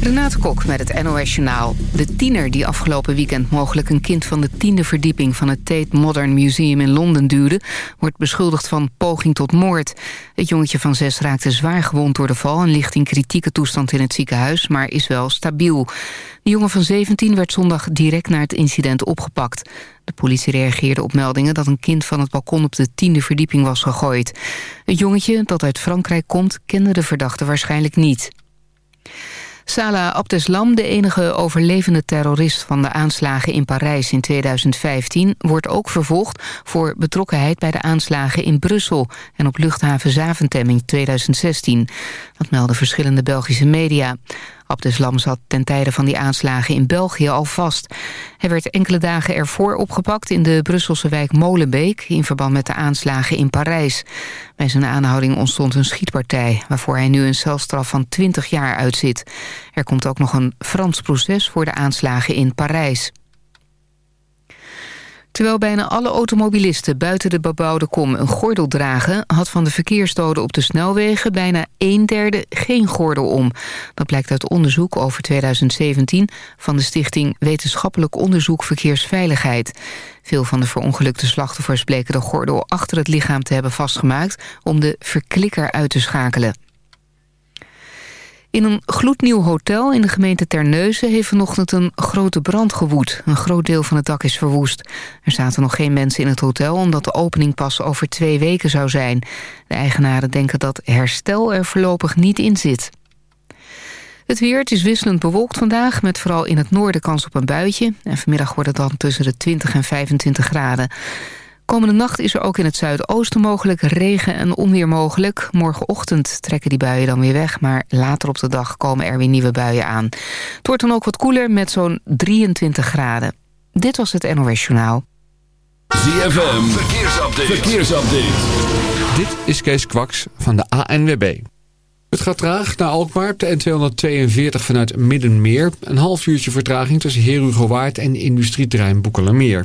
Renate Kok met het NOS Journaal. De tiener die afgelopen weekend mogelijk een kind van de tiende verdieping... van het Tate Modern Museum in Londen duwde... wordt beschuldigd van poging tot moord. Het jongetje van zes raakte zwaar gewond door de val... en ligt in kritieke toestand in het ziekenhuis, maar is wel stabiel. De jongen van 17 werd zondag direct na het incident opgepakt. De politie reageerde op meldingen dat een kind van het balkon op de tiende verdieping was gegooid. Het jongetje, dat uit Frankrijk komt, kende de verdachte waarschijnlijk niet. Salah Abdeslam, de enige overlevende terrorist van de aanslagen in Parijs in 2015, wordt ook vervolgd voor betrokkenheid bij de aanslagen in Brussel en op luchthaven Zaventem in 2016. Dat melden verschillende Belgische media. Abdeslam zat ten tijde van die aanslagen in België al vast. Hij werd enkele dagen ervoor opgepakt in de Brusselse wijk Molenbeek... in verband met de aanslagen in Parijs. Bij zijn aanhouding ontstond een schietpartij... waarvoor hij nu een celstraf van 20 jaar uitzit. Er komt ook nog een Frans proces voor de aanslagen in Parijs. Terwijl bijna alle automobilisten buiten de bebouwde kom een gordel dragen... had van de verkeersdoden op de snelwegen bijna een derde geen gordel om. Dat blijkt uit onderzoek over 2017 van de stichting Wetenschappelijk Onderzoek Verkeersveiligheid. Veel van de verongelukte slachtoffers bleken de gordel achter het lichaam te hebben vastgemaakt... om de verklikker uit te schakelen. In een gloednieuw hotel in de gemeente Terneuzen heeft vanochtend een grote brand gewoed. Een groot deel van het dak is verwoest. Er zaten nog geen mensen in het hotel omdat de opening pas over twee weken zou zijn. De eigenaren denken dat herstel er voorlopig niet in zit. Het weer, is wisselend bewolkt vandaag... met vooral in het noorden kans op een buitje. En vanmiddag wordt het dan tussen de 20 en 25 graden. Komende nacht is er ook in het zuidoosten mogelijk regen en onweer mogelijk. Morgenochtend trekken die buien dan weer weg, maar later op de dag komen er weer nieuwe buien aan. Het wordt dan ook wat koeler met zo'n 23 graden. Dit was het NOS Journaal. ZFM, verkeersupdate. verkeersupdate. Dit is Kees Kwaks van de ANWB. Het gaat traag naar Alkmaar de N242 vanuit Middenmeer. Een half uurtje vertraging tussen Herugowaard en industrieterrein Boekelermeer.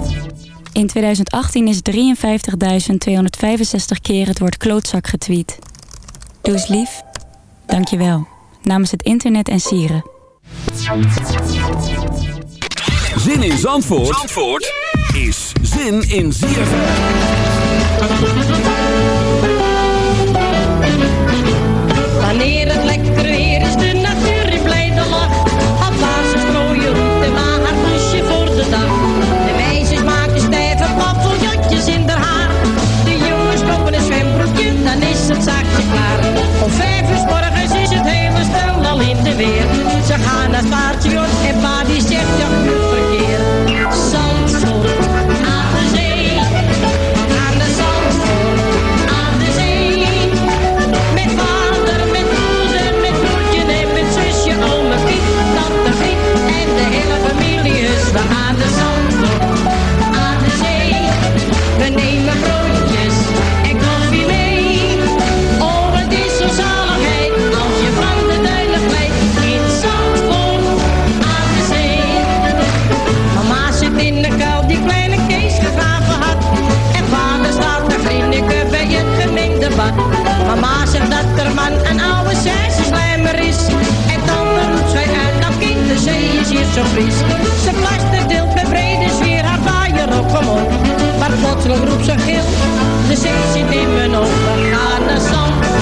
In 2018 is 53.265 keer het woord klootzak getweet. Doe eens lief. Dank je wel. Namens het internet en sieren. Zin in Zandvoort, Zandvoort is zin in ZFM. Wanneer het lekker pa die Mama zegt dat er man een oude slijmer is. En dan roept zij uit, dat kind, de zee is hier zo fris. Ze plaster deelt met brede sfeer haar vaaier op, kom op. Maar plotseling roept ze gil, de zee zit in mijn ogen, ga naar zand.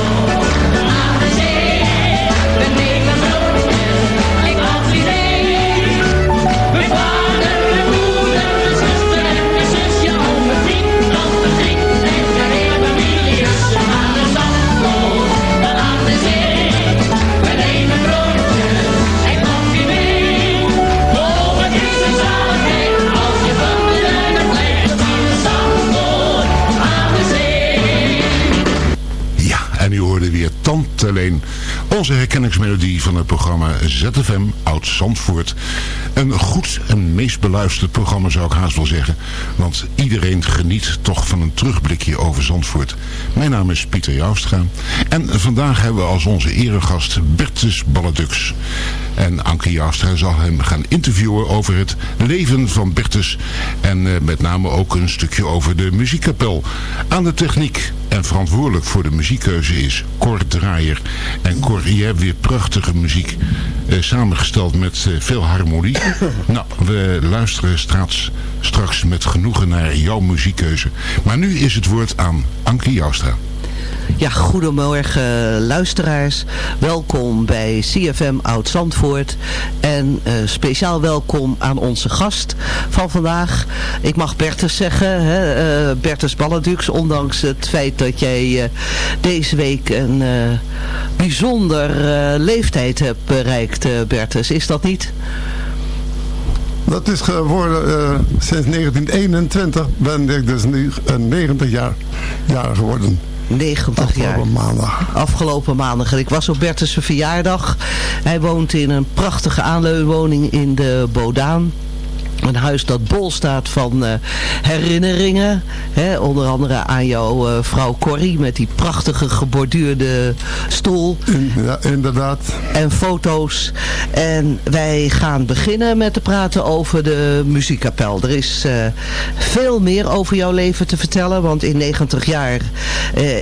ZFM Oud Zandvoort. Een goed en meest beluisterd programma zou ik haast wel zeggen. Want iedereen geniet toch van een terugblikje over Zandvoort. Mijn naam is Pieter Joustra. En vandaag hebben we als onze eregast Bertus Balladux. En Anke Joustra zal hem gaan interviewen over het leven van Bertus. En eh, met name ook een stukje over de muziekkapel. Aan de techniek en verantwoordelijk voor de muziekkeuze is Cor Draaier. En Cor, je hebt weer prachtige muziek eh, samengesteld met eh, veel harmonie. nou, we luisteren straks, straks met genoegen naar jouw muziekkeuze. Maar nu is het woord aan Anke Joustra. Ja, goedemorgen luisteraars. Welkom bij CFM Oud Zandvoort. En eh, speciaal welkom aan onze gast van vandaag. Ik mag Bertus zeggen, hè, eh, Bertus Balladux. Ondanks het feit dat jij eh, deze week een eh, bijzonder eh, leeftijd hebt bereikt, eh, Bertus. Is dat niet? Dat is geworden eh, sinds 1921 ben ik dus nu een 90 jaar, jaar geworden. 90 jaar. Afgelopen maandag. Afgelopen maandag. En ik was op Bertus' verjaardag. Hij woont in een prachtige aanleunwoning in de Bodaan. Een huis dat bol staat van eh, herinneringen. Hè, onder andere aan jouw eh, vrouw Corrie met die prachtige geborduurde stoel. In- ja, inderdaad. En foto's. En wij gaan beginnen met te praten over de muziekkapel. Er is eh, veel meer over jouw leven te vertellen. Want in 90 jaar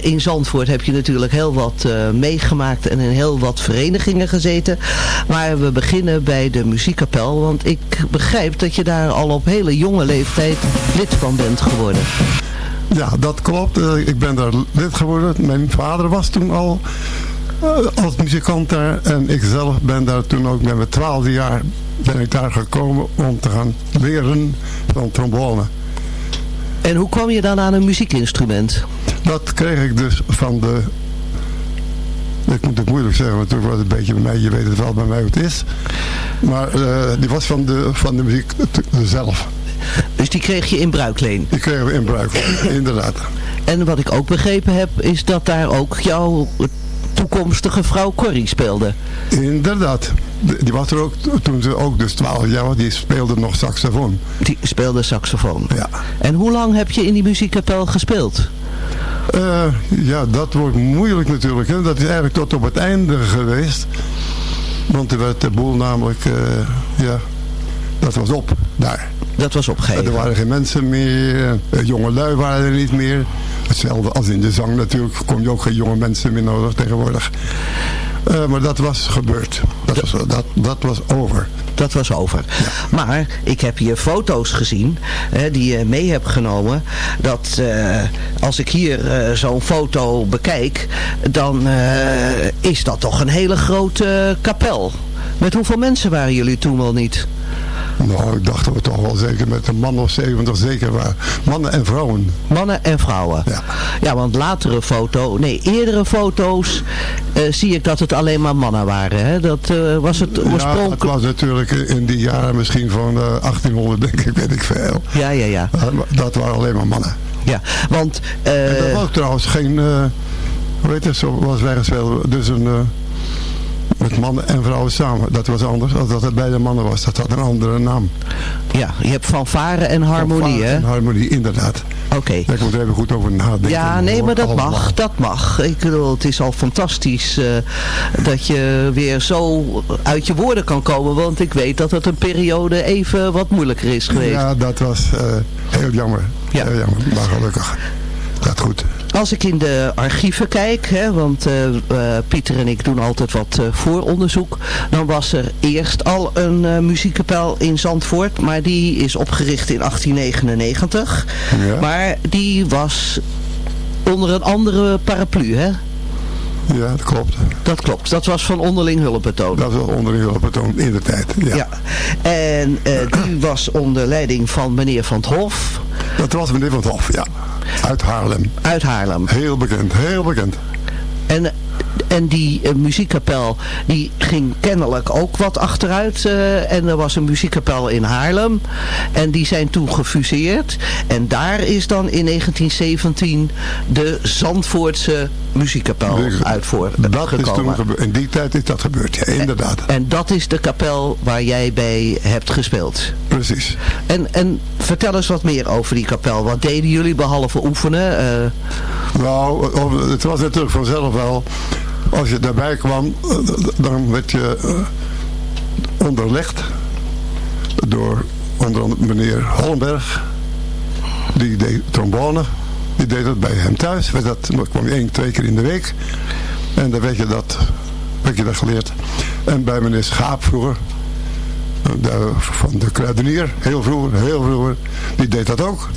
in Zandvoort heb je natuurlijk heel wat meegemaakt. En in heel wat verenigingen gezeten. Maar we beginnen bij de muziekkapel. Want ik begrijp dat je daar al op hele jonge leeftijd lid van bent geworden. Ja, dat klopt. Eh, Ik ben daar lid geworden. Mijn vader was toen al eh, als muzikant daar. En ik zelf ben daar toen ook met mijn twaalfde jaar ben ik daar gekomen om te gaan leren van trombone. En hoe kwam je dan aan een muziekinstrument? Dat kreeg ik dus van de... Ik moet het moeilijk zeggen, want toen was het een beetje bij mij. Je weet het wel bij mij hoe het is. Maar eh, die was van de, van de muziek t- zelf. Dus die kreeg je in bruikleen. Die kregen we in bruik, inderdaad. En wat ik ook begrepen heb, is dat daar ook jouw toekomstige vrouw Corrie speelde. Inderdaad. De- Die was er ook toen ze ook dus 12 jaar was. Die speelde nog saxofoon. Die speelde saxofoon. Ja. En hoe lang heb je in die muziekkapel gespeeld? Eh, ja, dat wordt moeilijk natuurlijk. Hè. Dat is eigenlijk tot op het einde geweest. Want er werd de boel namelijk, eh, ja, dat was op daar. Dat was Er opgegeven. waren geen mensen meer, eh, jonge lui waren er niet meer. Hetzelfde als in de zang natuurlijk, kom je ook geen jonge mensen meer nodig tegenwoordig. Eh, maar dat was gebeurd. Dat was, dat, dat was over. Dat was over. Maar ik heb hier foto's gezien hè, die je mee hebt genomen. Dat eh, als ik hier zo'n foto bekijk, dan is dat toch een hele grote kapel. Met hoeveel mensen waren jullie toen wel niet? Nou, ik dacht dat we toch wel zeker met een man of 70 zeker waren. Mannen en vrouwen. Mannen en vrouwen. Ja. Ja, want latere foto, nee, eerdere foto's eh, zie ik dat het alleen maar mannen waren. Hè? Dat eh, was het Ja, het oorspronkelijk. was natuurlijk in die jaren misschien van eh, 1800 denk ik, weet ik veel. Ja, ja, ja. Dat waren alleen maar mannen. ja. Want eh, En dat was trouwens geen, eh hoe heet het, zoals wij gespeeld dus een, eh, met mannen en vrouwen samen. Dat was anders als dat het bij de mannen was. Dat had een andere naam. ja, je hebt fanfare en harmonie, Fanfare hè? en harmonie, inderdaad. Oké. Daar moet er even goed over nadenken. Ja, nee, maar dat mag. Dat mag. Ik bedoel, het is al fantastisch eh, dat je weer zo uit je woorden kan komen. Want ik weet dat het een periode even wat moeilijker is geweest. Ja, dat was eh, heel jammer. Ja. Heel jammer, maar gelukkig. Dat goed. Als ik in de archieven kijk, hè, want eh, eh, Pieter en ik doen altijd wat uh, vooronderzoek, dan was er eerst al een muziekkapel in Zandvoort, maar die is opgericht in 1899. Ja. Maar die was onder een andere paraplu, hè? Ja, dat klopt. Dat klopt. Dat was van onderling hulpbetoon. Dat was onderling hulpbetoon in de tijd, ja. ja. En die was onder leiding van meneer Van het Hof. Dat was meneer Van het Hof, ja. Uit Haarlem. Uit Haarlem. Heel bekend, heel bekend. En, en die uh, muziekkapel die ging kennelijk ook wat achteruit. Uh, en er was een muziekkapel in Haarlem. En die zijn toen gefuseerd. En daar is dan in 1917 de Zandvoortse muziekkapel uit voortgekomen. in die tijd is dat gebeurd, ja, inderdaad. En, en, dat is de kapel waar jij bij hebt gespeeld. Precies. En, en vertel eens wat meer over die kapel. Wat deden jullie behalve oefenen? Uh... Nou, het was natuurlijk vanzelf wel. Als je daarbij kwam, eh, dan werd je uh, onderlegd door onder andere meneer Hollenberg. Die deed trombone. Die deed dat bij hem thuis. Dat kwam één, twee keer in de week. En dan werd je dat, werd je dat geleerd. En bij meneer Schaap vroeger. De, van de kruidenier, heel vroeger, heel vroeger. Die deed dat ook.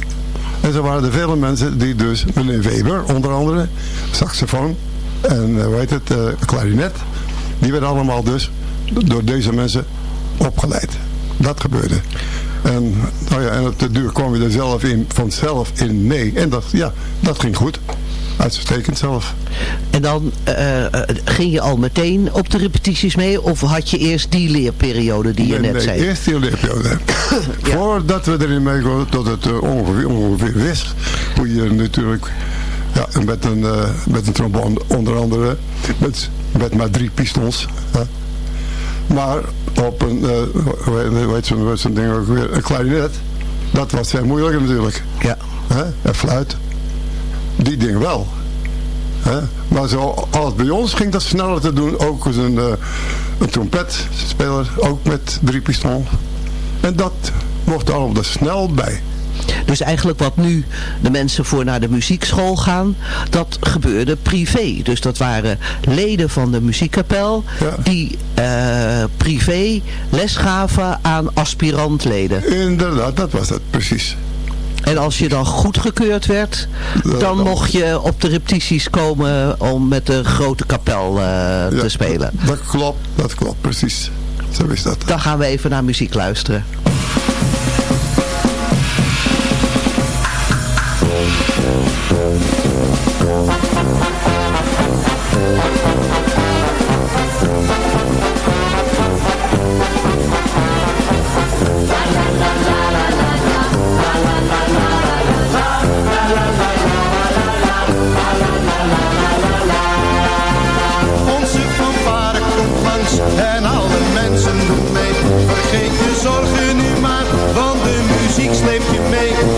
En zo waren er vele mensen die dus, meneer Weber onder andere, saxofoon en uh, hoe heet het, uh, klarinet. Die werden allemaal dus door deze mensen opgeleid. Dat gebeurde. En, nou ja, en op de duur kwam je er zelf in, vanzelf in mee. En dat, ja, dat ging goed. Uitstekend zelf. En dan uh, ging je al meteen op de repetities mee? Of had je eerst die leerperiode die je net nee, zei? eerst die leerperiode. ja. Voordat we erin meegoen, tot het uh, ongeveer, ongeveer wist. Hoe je natuurlijk ja, met, een, uh, met een trombone onder andere. Met, met maar drie pistons. Maar op een, uh, hoe heet zo'n zo ding ook weer, een klarinet. Dat was veel moeilijker natuurlijk. Ja. Hè? En fluit. Die ding wel. Hè? Maar zo, als bij ons ging dat sneller te doen. Ook als een, uh, een trompetspeler. Ook met drie piston. En dat mocht er allemaal snel bij. Dus eigenlijk wat nu de mensen voor naar de muziekschool gaan, dat gebeurde privé. Dus dat waren leden van de muziekkapel die uh, privé les gaven aan aspirantleden. Inderdaad, dat was het precies. En als je dan goedgekeurd werd, dan mocht je op de repetities komen om met de grote kapel uh, ja, te spelen. Dat klopt, dat klopt, precies. Zo is dat. Dan gaan we even naar muziek luisteren.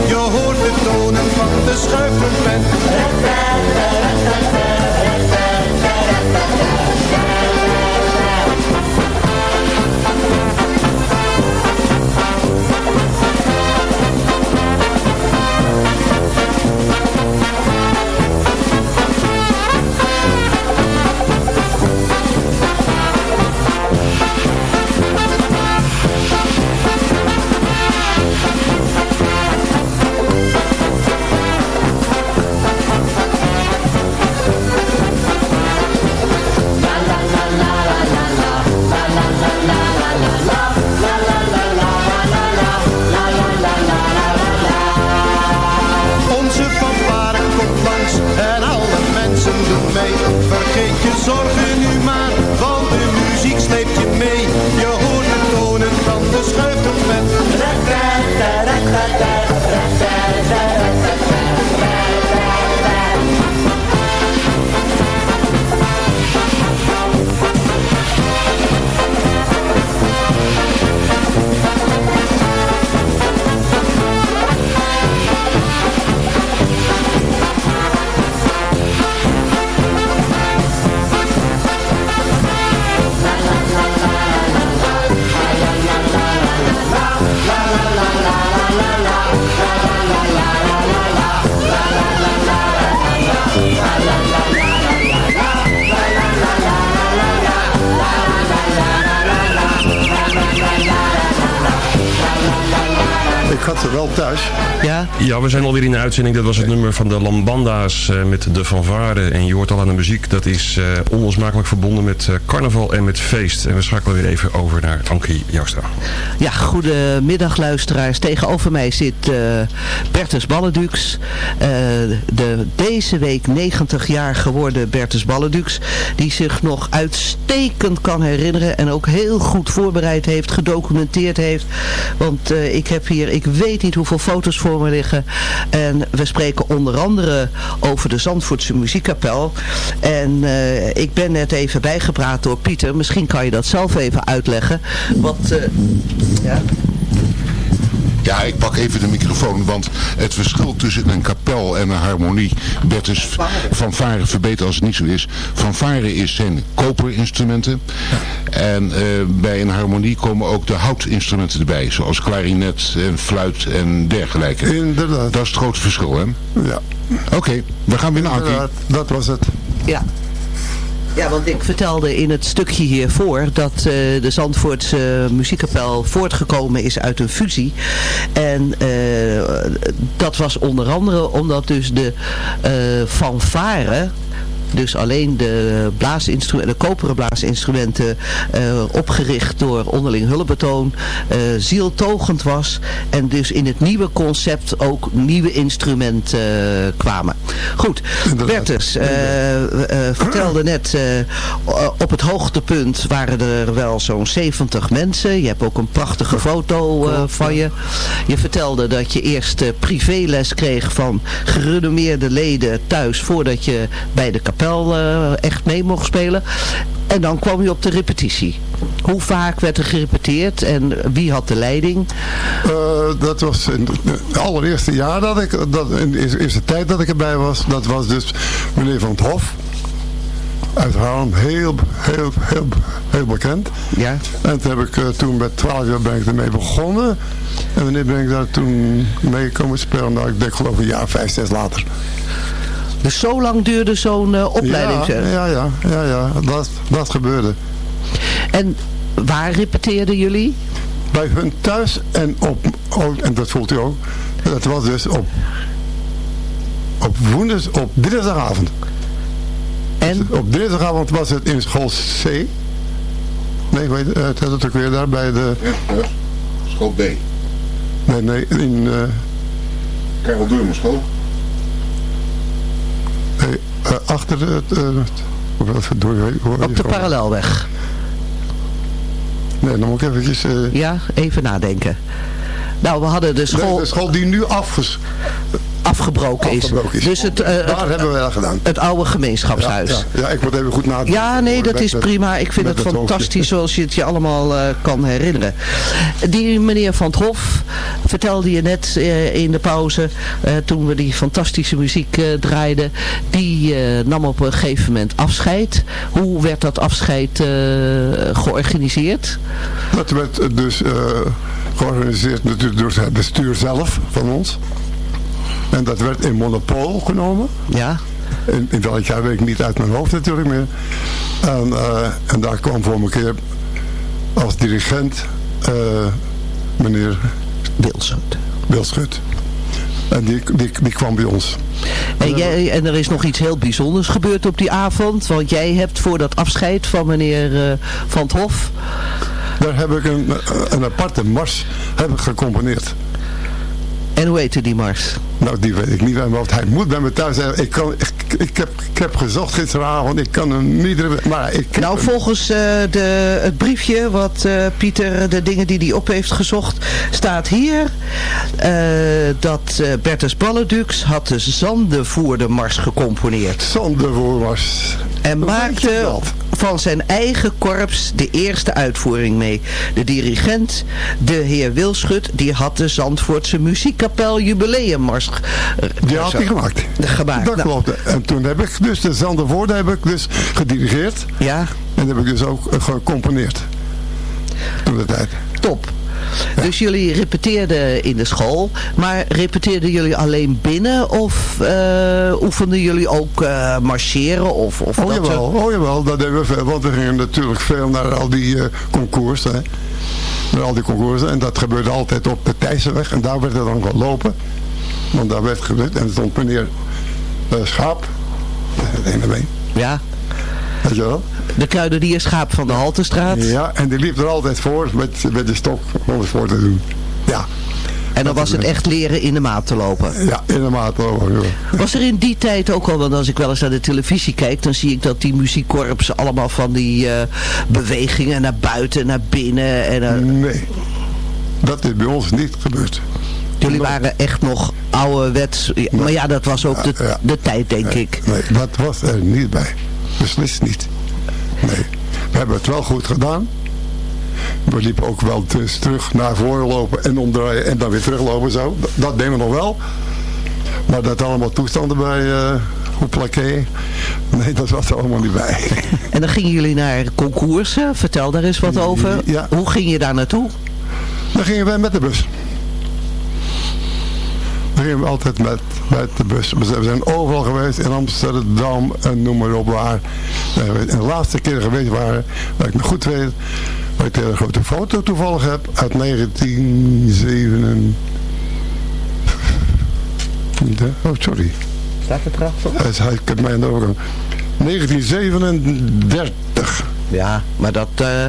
Je hoort de tonen van de schuifelpen. zorgen nu maar, want de muziek sleept je mee. Je hoort de tonen van de schuif. Wel thuis. Ja? Ja, we zijn alweer in de uitzending. Dat was het nummer van de Lambanda's uh, met de fanfare. En je hoort al aan de muziek. Dat is uh, onlosmakelijk verbonden met uh, carnaval en met feest. En we schakelen weer even over naar Ankie Joustra. Ja, goedemiddag luisteraars. Tegenover mij zit Bertus Balledux. de deze week 90 jaar geworden Bertus Balledux. Die zich nog uitstekend kan herinneren. En ook heel goed voorbereid heeft, gedocumenteerd heeft. Want ik heb hier, ik weet niet hoeveel foto's voor me liggen. En we spreken onder andere over de Zandvoortse muziekkapel. En uh, ik ben net even bijgepraat door Pieter. Misschien kan je dat zelf even uitleggen. Wat, uh, ja... Ja, ik pak even de microfoon, want het verschil tussen een kapel en een harmonie, Bertus van Varen verbeter als het niet zo is. Van Varen is zijn koperinstrumenten en uh, bij een harmonie komen ook de houtinstrumenten erbij, zoals klarinet en fluit en dergelijke. Inderdaad. Dat is het grote verschil, hè? Ja. Oké, okay, we gaan weer naar Ankie. Dat was het. Ja. Ja, want ik vertelde in het stukje hiervoor dat uh, de Zandvoortse uh, muziekkapel voortgekomen is uit een fusie. En uh, dat was onder andere omdat dus de fanfare dus alleen de, blaasinstrumenten, de koperen blaasinstrumenten uh, opgericht door onderling hulpbetoon uh, zieltogend was. En dus in het nieuwe concept ook nieuwe instrumenten uh, kwamen. Goed, Bertus vertelde net op het hoogtepunt waren er wel zo'n 70 mensen. Je hebt ook een prachtige foto van je. Je vertelde dat je eerst privéles kreeg van gerenommeerde leden thuis voordat je bij de kapel uh, echt mee mocht spelen. En dan kwam je op de repetitie. Hoe vaak werd er gerepeteerd en wie had de leiding? Uh, dat was in het allereerste jaar dat ik, dat, in de eerste tijd dat ik erbij was, dat was dus meneer Van het Hof. Uit Haarlem, heel, heel, heel, heel bekend. Ja. En toen, heb ik, uh, toen met 12 jaar ben ik ermee begonnen. En wanneer ben ik daar toen mee komen spelen? Nou, ik denk geloof een jaar, vijf, zes later. Dus zo lang duurde zo'n uh, opleiding? Ja, ja, ja, ja, ja. Dat, dat gebeurde. En waar repeteerden jullie? Bij hun thuis en op, oh, en dat voelt u ook, dat was dus op, op woensdag, op dinsdagavond. En? Op dinsdagavond was het in school C. Nee, weet je, het is ook weer daar bij de... Ja, school B. Nee, nee, in... Uh... Karel Deurman school. Achter het... Door, Op de parallelweg. Nee, dan moet ik eventjes... Uh... Ja, even nadenken. Nou, we hadden de school... De, de school die nu afges... Afgebroken, afgebroken is. Dus het, uh, Daar het, hebben we dat gedaan. Het oude gemeenschapshuis. Ja, ja. ja, ik moet even goed nadenken. Ja, nee, dat is prima. Ik vind het fantastisch zoals je het je allemaal uh, kan herinneren. Die meneer Van het Hof vertelde je net uh, in de pauze, toen we die fantastische muziek draaiden, die nam op een gegeven moment afscheid. Hoe werd dat afscheid georganiseerd? Dat werd dus georganiseerd natuurlijk door het bestuur zelf van ons. En dat werd in Monopol genomen. Ja. In, in welk jaar weet ik niet uit mijn hoofd natuurlijk meer. En, uh, en daar kwam voor een keer als dirigent uh, meneer... Wilschut. Wilschut. En die, die, die kwam bij ons. En, jij, en er is nog iets heel bijzonders gebeurd op die avond. Want jij hebt voor dat afscheid van meneer uh, Van het Hof... Daar heb ik een, een aparte mars heb ik gecomponeerd. En hoe heette die mars? Nou, die weet ik niet mijn Hij moet bij me thuis zijn. Ik, kan, ik, ik, heb, ik heb gezocht gisteravond. Ik kan hem niet... Maar ik nou, volgens uh, de, het briefje wat uh, Pieter, de dingen die hij op heeft gezocht, staat hier uh, dat Bertus Balledux had de Zandenvoerdermars gecomponeerd. Zandenvoerdermars. En maakte van zijn eigen korps de eerste uitvoering mee. De dirigent, de heer Wilschut, die had de Zandvoortse muziekkapel jubileummars die had hij gemaakt. gemaakt. Dat nou. klopt. En toen heb ik dus de Zandervoorde heb ik dus gedirigeerd. Ja. En heb ik dus ook gecomponeerd. Toen de tijd. Top. Ja. Dus jullie repeteerden in de school, maar repeteerden jullie alleen binnen of uh, oefenden jullie ook uh, marcheren? Of, of oh, dat jawel, oh jawel, dat deden we veel, want we gingen natuurlijk veel naar al die uh, concours. Hè. Met al die concoursen. En dat gebeurde altijd op de Thijssenweg. En daar werd het dan gelopen. Want daar werd gebeurd. En er stond meneer Schaap. Het ene been. Ja. Weet je wel? De kruidenier Schaap van de Haltestraat. Ja, en die liep er altijd voor met, met de stok om het voor te doen. Ja. En dan was het echt leren in de maat te lopen. Ja, in de maat te lopen. Ja. Was er in die tijd ook al, want als ik wel eens naar de televisie kijk, dan zie ik dat die muziekkorps allemaal van die uh, bewegingen naar buiten, naar binnen. En, uh... Nee, dat is bij ons niet gebeurd. Jullie waren echt nog ouderwets, maar ja, dat was ook de, de tijd, denk ik. Nee, dat was er niet bij. Beslist niet. Nee, we hebben het wel goed gedaan. We liepen ook wel dus terug naar voren lopen en omdraaien en dan weer teruglopen zo. Dat, dat deden we nog wel. Maar dat allemaal toestanden bij uh, Hoeplaké, nee dat was er allemaal niet bij. En dan gingen jullie naar concoursen, vertel daar eens wat over. Ja. Hoe ging je daar naartoe? Dan gingen wij met de bus. Gingen we altijd met, met de bus. We zijn overal geweest, in Amsterdam en noem maar op waar. En de laatste keer geweest waren, waar ik me goed weet, waar ik een grote foto toevallig heb, uit 1907. Oh, sorry. Staat het erachter? Ik heb mij aan de overgang. 1937. Ja, maar dat, uh,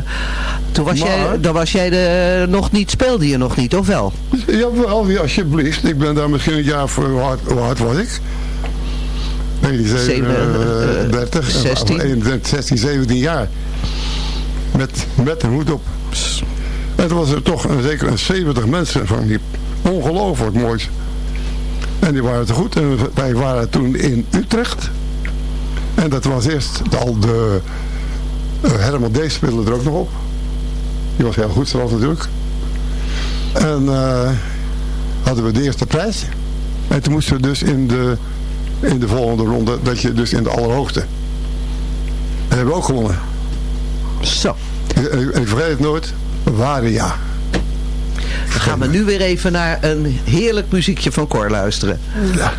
toen was Maar- jij, dan was jij de, nog niet, speelde je nog niet, of wel? Jawel, ja, alsjeblieft. Ik ben daar misschien een jaar voor, hoe oud was ik? 1937. 16. 21, 16, 17 jaar. Met, met een hoed op. En toen was er toch een, zeker een 70 mensen van die ongelooflijk mooi. En die waren te goed. En wij waren toen in Utrecht. En dat was eerst al de... eh, Herman D. speelde er ook nog op. Die was heel goed zelf natuurlijk. En eh, hadden we de eerste prijs. En toen moesten we dus in de, in de volgende ronde, dat je dus in de allerhoogste. En hebben we ook gewonnen. Zo. En ik, ik vergeet het nooit. Waria. Dan gaan we nu weer even naar een heerlijk muziekje van Cor luisteren. Ja.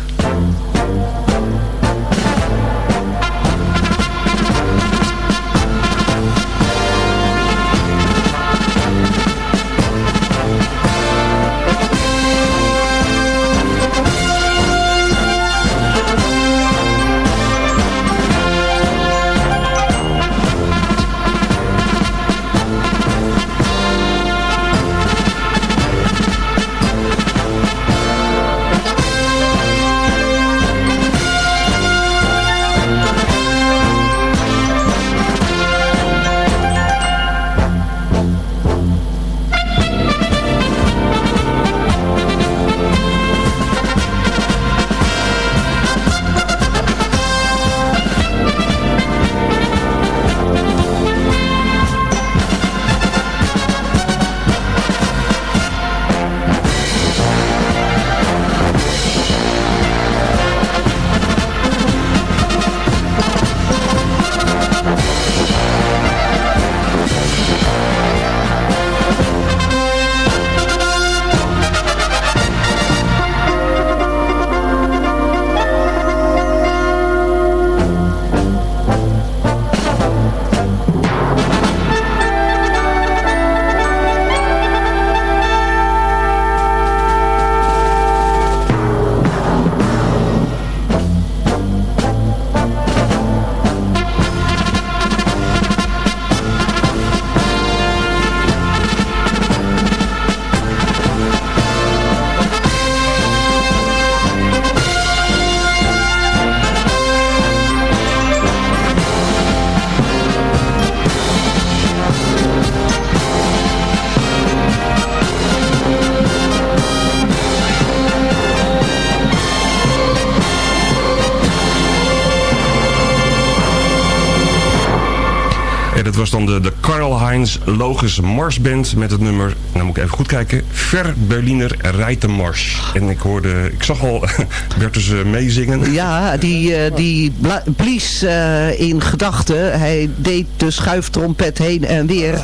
De, de Karl-Heinz Logus Marsband met het nummer, nou moet ik even goed kijken, Ver Berliner Rijtenmars. En ik hoorde, ik zag al Bertus eh, meezingen. Ja, die, eh, die blies eh, in gedachten. Hij deed de schuiftrompet heen en weer.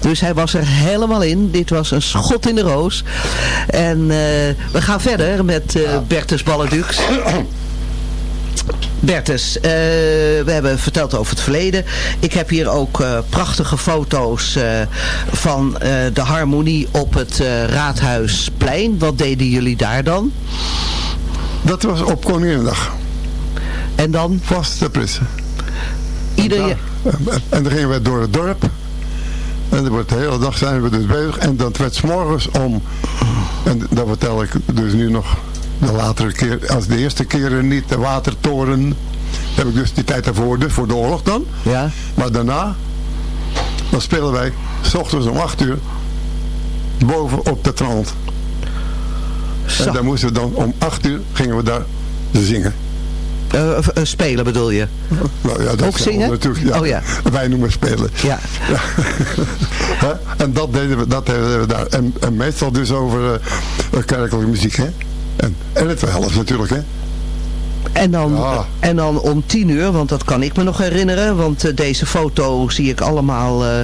Dus hij was er helemaal in. Dit was een schot in de roos. En we gaan verder met Bertus Balledux. Bertus, eh, we hebben verteld over het verleden. Ik heb hier ook eh, prachtige foto's eh, van de harmonie op het Raadhuisplein. Wat deden jullie daar dan? Dat was op Koninginnedag. En dan? Vast de prissen. Ieder... En, daar- en dan gingen we door het dorp. En dan wordt de hele dag zijn we dus bezig. En dat werd 's morgens om... En dat vertel ik dus nu nog de latere keer. Als de eerste keren niet de watertoren... Heb ik dus die tijd daarvoor, dus voor de oorlog dan. Ja. Maar daarna... Dan spelen wij... S ochtends om 8 uur... Boven op de trant. En dan moesten we dan om 8 uur... Gingen we daar zingen. Eh, eh, spelen bedoel je? Nou ja, dat Ook zingen? Natuurlijk, ja. Oh ja. Wij noemen spelen. Ja. En dat deden we, dat deden we daar. En, en meestal dus over eh, kerkelijke muziek, hè. En, en het helft natuurlijk, hè. En dan, Ja. en dan om tien uur, want dat kan ik me nog herinneren. Want eh, deze foto zie ik allemaal eh,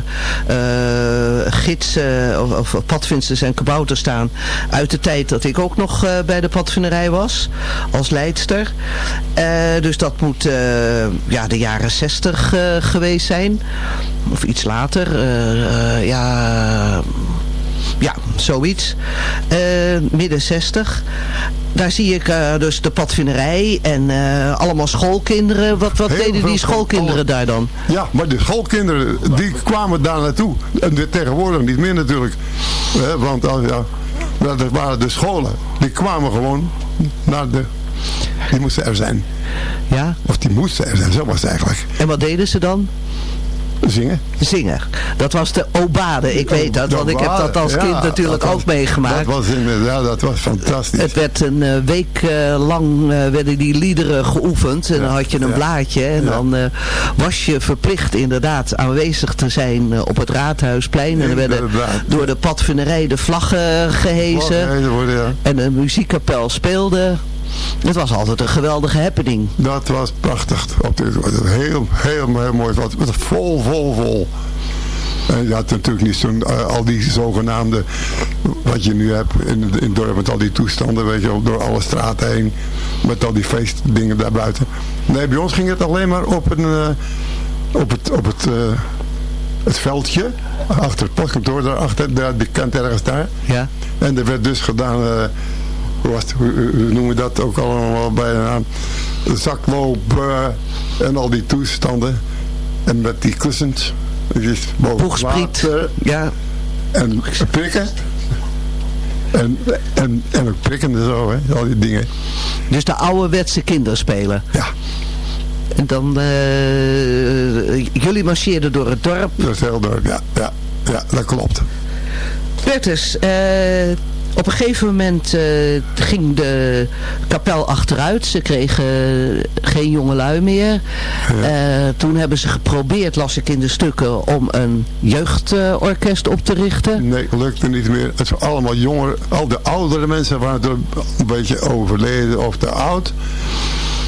gidsen of, of padvinders en kabouters staan. Uit de tijd dat ik ook nog bij de padvinderij was. Als leidster. Dus dat moet ja, de jaren zestig geweest zijn. Of iets later. Ja... Zoiets. Eh, midden 60. Daar zie ik eh, dus de padvinderij en eh, allemaal schoolkinderen. Wat, wat Heel deden die schoolkinderen alle- daar dan? Ja, maar de schoolkinderen, die kwamen daar naartoe. En de- tegenwoordig niet meer natuurlijk. Want ja, dat waren de scholen. Die kwamen gewoon naar de... Die moesten er zijn. Ja. Of die moesten er zijn, zo was het eigenlijk. En wat deden ze dan? Zingen. Zingen. Dat was de obade. Ik weet dat, want ik heb dat als Ja, kind natuurlijk was- ook meegemaakt. Dat was, inderdaad, dat was fantastisch. Het werd een eh, week eh, lang eh, werden die liederen geoefend. En dan had je een blaadje. En dan was je verplicht inderdaad aanwezig te zijn op het Raadhuisplein. En er werden door de padvinderij de vlaggen gehezen. En de muziekkapel speelde. Het was altijd een geweldige happening. Dat was prachtig. Heel, heel, heel mooi. Wat, wat vol, vol, vol. En je had natuurlijk niet zo'n, eh, al die zogenaamde, wat je nu hebt in, in het dorp met al die toestanden, weet je wel, door alle straten heen. Met al die feestdingen daarbuiten. Nee, bij ons ging het alleen maar op, een, eh, op het, op het, eh, het veldje. Achter het postkantoor, daarachter, daar, die kant ergens daar. Ja. En er werd dus gedaan, was het, hoe, noemen we dat ook allemaal bij de naam? Zaklopen en al die toestanden. En met die kussens. boven Boegspriet. water Ja. En prikken. En, en, en ook prikken en zo, hè, al die dingen. Dus de ouderwetse kinderspelen. Ja. En dan, eh, jullie marcheerden door het dorp. Dat is heel dorp, ja. Ja, ja dat klopt. Bertus, eh, op een gegeven moment eh, ging de kapel achteruit. Ze kregen geen jongelui meer. Eh, toen hebben ze geprobeerd, las ik in de stukken, om een jeugdorkest op te richten. Nee, lukte niet meer. Het waren allemaal jongeren. Al de oudere mensen waren er een beetje overleden of te oud.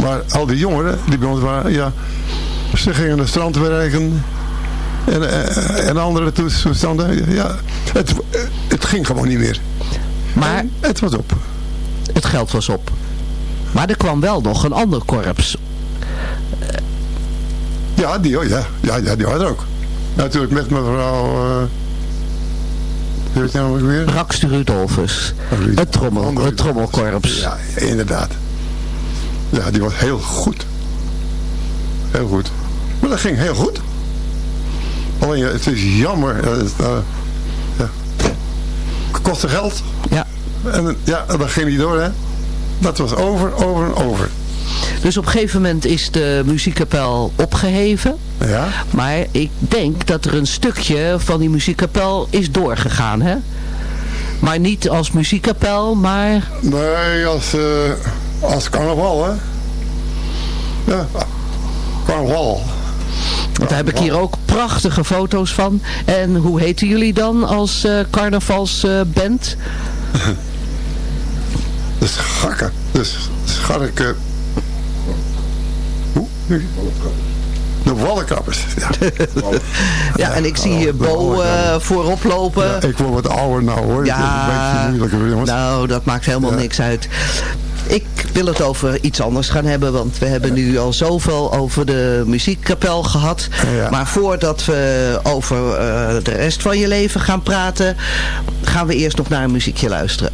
Maar al die jongeren die bij ons waren, ja, ze gingen naar het strand werken. En, eh, en andere toestanden. Ja, het, het ging gewoon niet meer. Maar het was op. het geld was op. Maar er kwam wel nog een ander korps. Ja, die, oh, ja, ja, ja, die had er ook. Natuurlijk met mevrouw... Uh, hoe heet het nou weer? Rax Rudolfus. Het, trommel, het trommelkorps. Ja, inderdaad. Ja, die was heel goed. Heel goed. Maar dat ging heel goed. Alleen, ja, het is jammer. eh, het, eh, ja. Het kostte geld. Ja. En ja, dat ging niet door, hè. Dat was over, over en over. Dus op een gegeven moment is de muziekkapel opgeheven. Ja. Maar ik denk dat er een stukje van die muziekkapel is doorgegaan, hè? Maar niet als muziekkapel, maar... Nee, als, eh, als carnaval, hè. Ja, carnaval. Want daar heb ik hier ook prachtige foto's van. En hoe heten jullie dan als eh carnavalsband? De schakken. De scharken. Hoe? De wallenkappers. Ja. ja, en ik zie hier Bo eh, voorop lopen. Ja, ik word wat ouder nou hoor. Ja, het is een beetje moeilijker jongens. nou, dat maakt helemaal niks uit. ik wil het over iets anders gaan hebben, want we hebben nu al zoveel over de muziekkapel gehad. Ja. Maar voordat we over eh, de rest van je leven gaan praten, gaan we eerst nog naar een muziekje luisteren.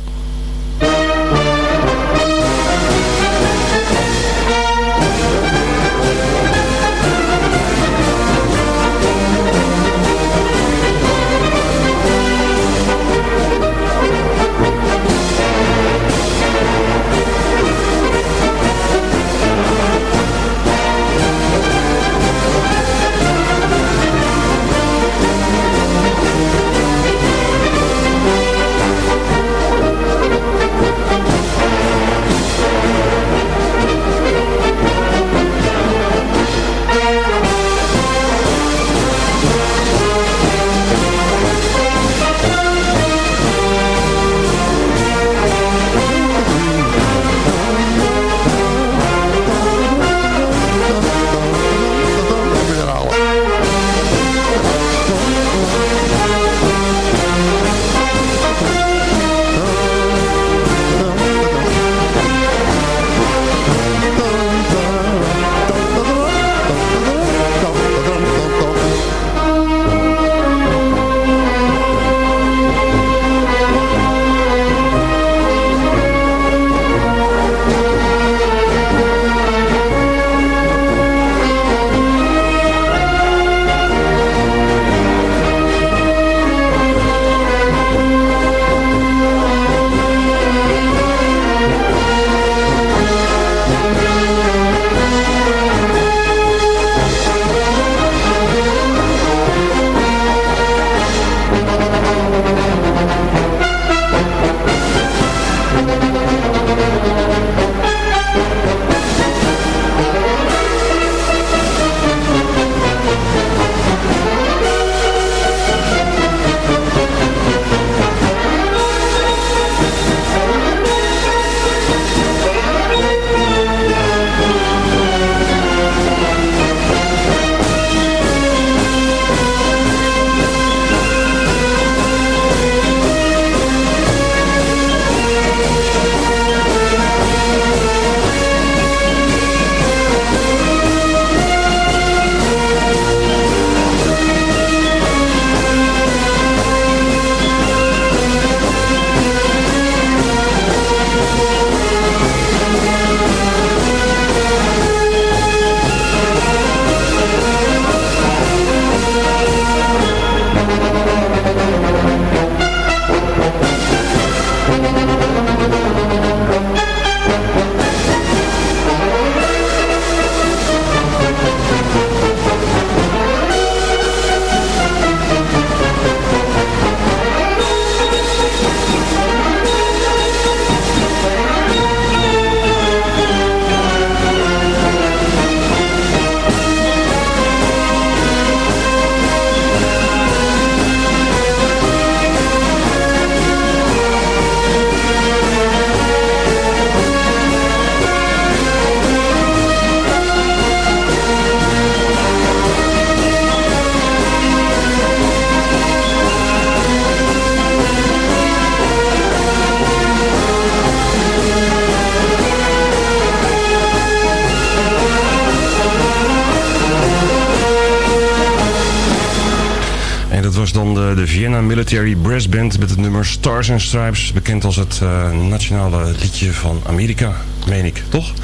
Vienna Military Brass Band met het nummer Stars and Stripes. Bekend als het eh, nationale liedje van Amerika, meen ik, toch?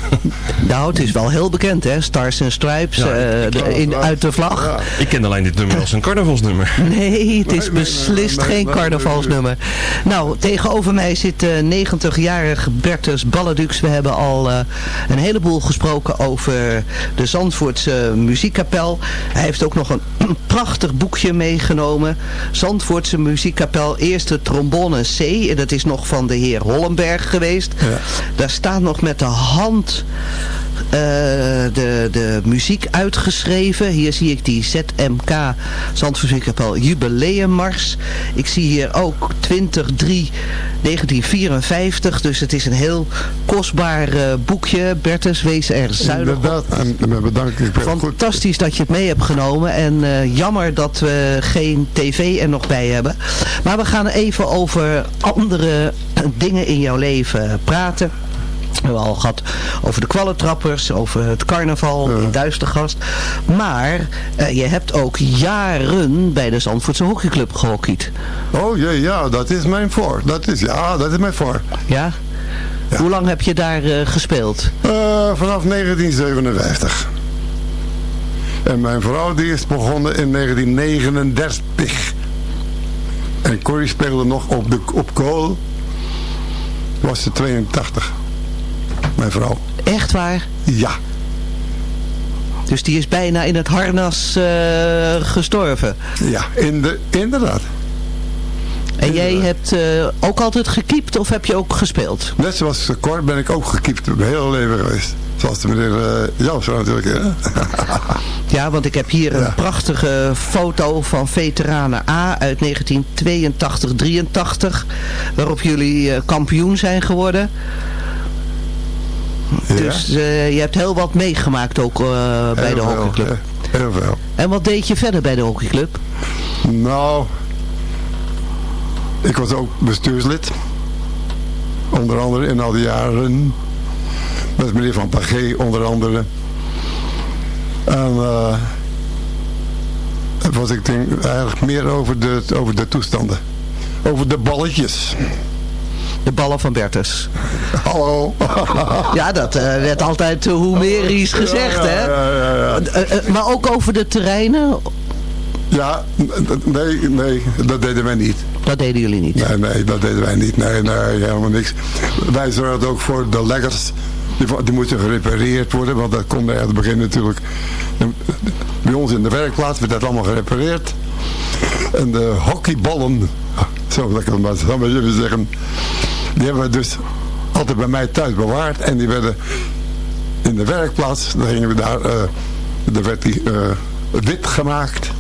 Nou, het is wel heel bekend, hè? Stars and Stripes, Ja, eh, ik- in, uit de vlag. Ik ken alleen dit nummer als een carnavalsnummer. Nee, het is beslist geen carnavalsnummer. Nou, tegenover mij zit eh 90-jarige Bertus Balladux. We hebben al eh, een heleboel gesproken over de Zandvoortse muziekkapel. Hij heeft ook nog een prachtig boekje meegenomen. Zandvoortse muziekkapel, eerste trombone C. Dat is nog van de heer Hollenberg geweest. Daar staat nog met de hand eh, de, de muziek uitgeschreven. Hier zie ik die ZMK Zandvoortse Jubileummars. Ik zie hier ook 23 1954. Dus het is een heel kostbaar eh, boekje. Bertus, wees er zuinig. Inderdaad, en bedankt. Ik ben goed. Fantastisch dat je het mee hebt genomen. En eh, jammer dat we geen tv er nog bij hebben. Maar we gaan even over andere dingen in jouw leven praten. We hebben al gehad over de kwallentrappers, over het carnaval in Duistergast. Maar eh, je hebt ook jaren bij de Zandvoortse hockeyclub gehockeyd. Oh jee, ja, dat is mijn voor. Dat is, ja, dat is mijn voor. Ja? Hoe lang heb je daar eh, gespeeld? Eh, vanaf 1957. En mijn vrouw die is begonnen in 1939. En Corrie speelde nog op, de, op kool. Was ze 82. Mijn vrouw. Echt waar? Ja. Dus die is bijna in het harnas eh, gestorven? Ja, in de, inderdaad. En jij hebt eh, ook altijd gekiept of heb je ook gespeeld? Net zoals Cor ben ik ook gekiept. Mijn hele leven geweest. Zoals de meneer uh, Joost natuurlijk. Hè? ja, want ik heb hier een prachtige foto van veteranen A uit 1982-83. Waarop jullie uh, kampioen zijn geworden. Dus uh, je hebt heel wat meegemaakt ook bij de hockeyclub. Heel veel. En wat deed je verder bij de hockeyclub? Nou, ik was ook bestuurslid. Onder andere in al die jaren. Met meneer Van Pagé onder andere. En uh, was ik denk eigenlijk meer over de, over de toestanden. Over de balletjes. De ballen van Bertus. Hallo. ja, dat uh, werd altijd uh, Homerisch gezegd, ja, hè? Ja, ja, uh, maar ook over de terreinen? Ja, nee, nee, dat deden wij niet. Dat deden jullie niet? Nee, nee, dat deden wij niet. Nee, nee, helemaal niks. Wij zorgden ook voor de leggers. Die, die moesten gerepareerd worden, want dat kon bij het begin natuurlijk. Bij ons in de werkplaats werd dat allemaal gerepareerd. En de hockeyballen, zo dat ik het maar zo even zeggen, die hebben we dus altijd bij mij thuis bewaard. En die werden in de werkplaats, dan gingen we daar, uh, daar werd die uh, wit gemaakt.